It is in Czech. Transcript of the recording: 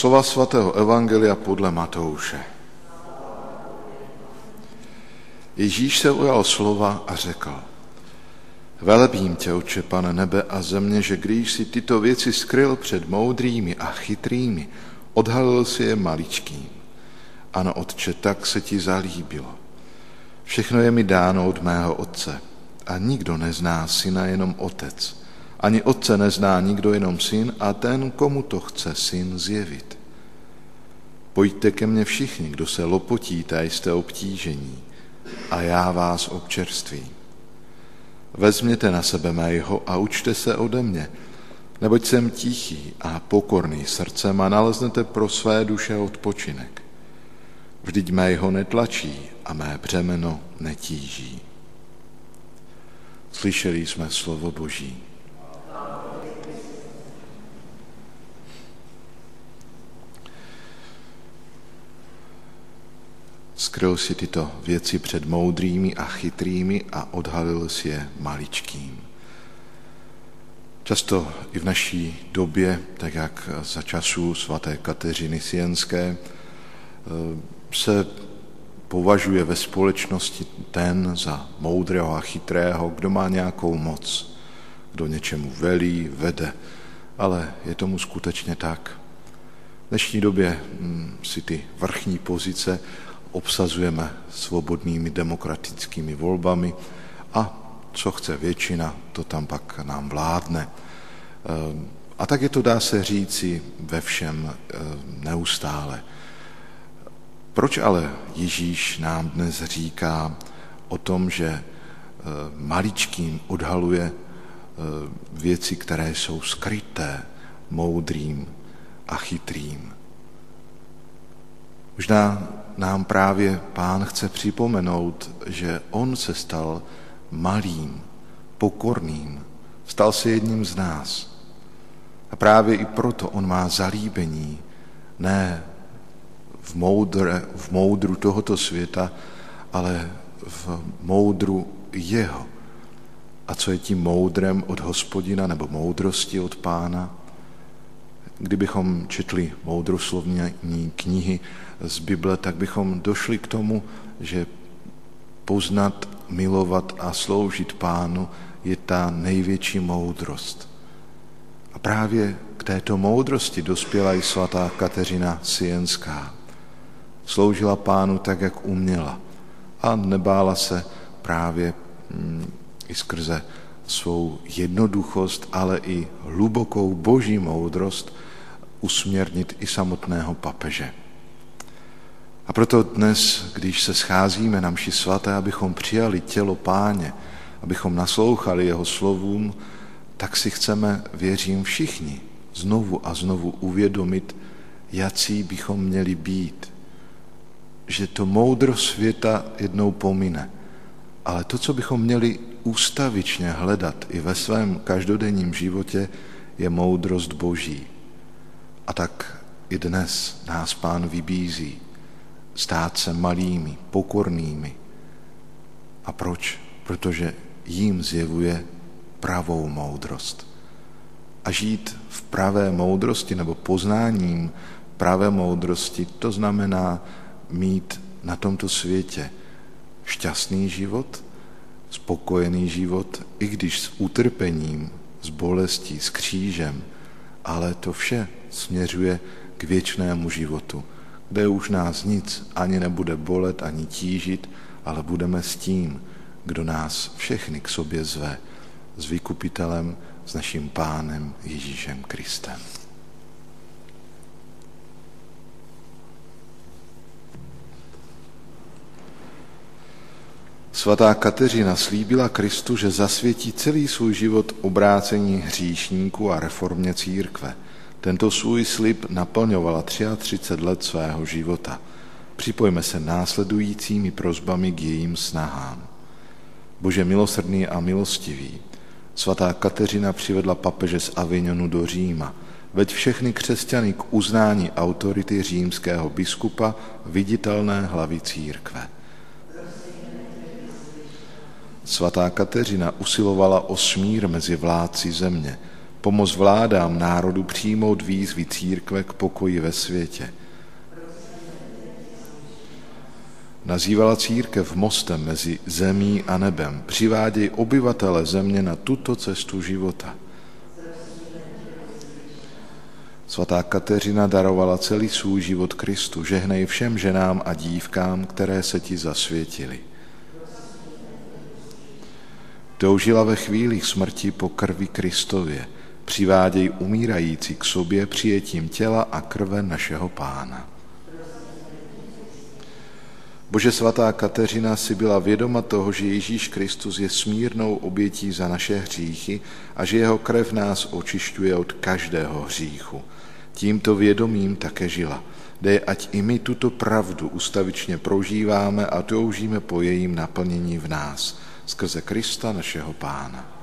Slova svatého Evangelia podle Matouše. Ježíš se ujal slova a řekl, Velebím tě, oče, pane nebe a země, že když si tyto věci skryl před moudrými a chytrými, odhalil si je maličkým. Ano, otče, tak se ti zalíbilo. Všechno je mi dáno od mého otce a nikdo nezná syna jenom otec. Ani otce nezná nikdo jenom syn a ten, komu to chce syn zjevit. Pojďte ke mně všichni, kdo se lopotíte a jste obtížení a já vás občerstvím. Vezměte na sebe mého a učte se ode mě, neboť jsem tichý a pokorný srdcem a naleznete pro své duše odpočinek. Vždyť mého netlačí a mé břemeno netíží. Slyšeli jsme slovo Boží. Skryl si tyto věci před moudrými a chytrými a odhalil si je maličkým. Často i v naší době, tak jak za časů svaté Kateřiny Sienské, se považuje ve společnosti ten za moudrého a chytrého, kdo má nějakou moc, kdo něčemu velí, vede. Ale je tomu skutečně tak. V dnešní době hm, si ty vrchní pozice obsazujeme svobodnými demokratickými volbami a co chce většina, to tam pak nám vládne. Ehm, a tak je to, dá se říci, ve všem ehm, neustále. Proč ale Ježíš nám dnes říká o tom, že ehm, maličkým odhaluje věci, které jsou skryté moudrým a chytrým? Možná nám právě pán chce připomenout, že on se stal malým, pokorným, stal se jedním z nás. A právě i proto on má zalíbení ne v, moudre, v moudru tohoto světa, ale v moudru jeho. A co je tím moudrem od hospodina nebo moudrosti od pána? Kdybychom četli moudroslovní knihy z Bible, tak bychom došli k tomu, že poznat, milovat a sloužit pánu je ta největší moudrost. A právě k této moudrosti dospěla i svatá Kateřina Sienská. Sloužila pánu tak, jak uměla a nebála se právě mm, i skrze svou jednoduchost, ale i hlubokou boží moudrost usměrnit i samotného papeže. A proto dnes, když se scházíme na mši svaté, abychom přijali tělo páně, abychom naslouchali jeho slovům, tak si chceme, věřím, všichni znovu a znovu uvědomit, jací bychom měli být. Že to moudro světa jednou pomine, ale to, co bychom měli ústavičně hledat i ve svém každodenním životě, je moudrost Boží. A tak i dnes nás Pán vybízí stát se malými, pokornými. A proč? Protože jim zjevuje pravou moudrost. A žít v pravé moudrosti nebo poznáním pravé moudrosti, to znamená mít na tomto světě šťastný život, spokojený život, i když s utrpením, s bolestí, s křížem, ale to vše směřuje k věčnému životu, kde už nás nic ani nebude bolet, ani tížit, ale budeme s tím, kdo nás všechny k sobě zve, s vykupitelem, s naším pánem Ježíšem Kristem. Svatá Kateřina slíbila Kristu, že zasvětí celý svůj život obrácení hříšníků a reformě církve – tento svůj slib naplňovala 33 let svého života. Připojme se následujícími prozbami k jejím snahám. Bože milosrdný a milostivý, svatá Kateřina přivedla papeže z Avignonu do Říma, veď všechny křesťany k uznání autority římského biskupa viditelné hlavy církve. Svatá Kateřina usilovala o smír mezi vládci země, Pomoz vládám národu přijmout výzvy církve k pokoji ve světě. Nazývala církev mostem mezi zemí a nebem. Přiváděj obyvatele země na tuto cestu života. Svatá Kateřina darovala celý svůj život Kristu. Žehnej všem ženám a dívkám, které se ti zasvětily. Toužila ve chvíli smrti po krvi Kristově. Přiváděj umírající k sobě přijetím těla a krve našeho Pána. Bože svatá Kateřina si byla vědoma toho, že Ježíš Kristus je smírnou obětí za naše hříchy a že jeho krev nás očišťuje od každého hříchu. Tímto vědomím také žila. Dej, ať i my tuto pravdu ustavičně prožíváme a toužíme po jejím naplnění v nás, skrze Krista našeho Pána.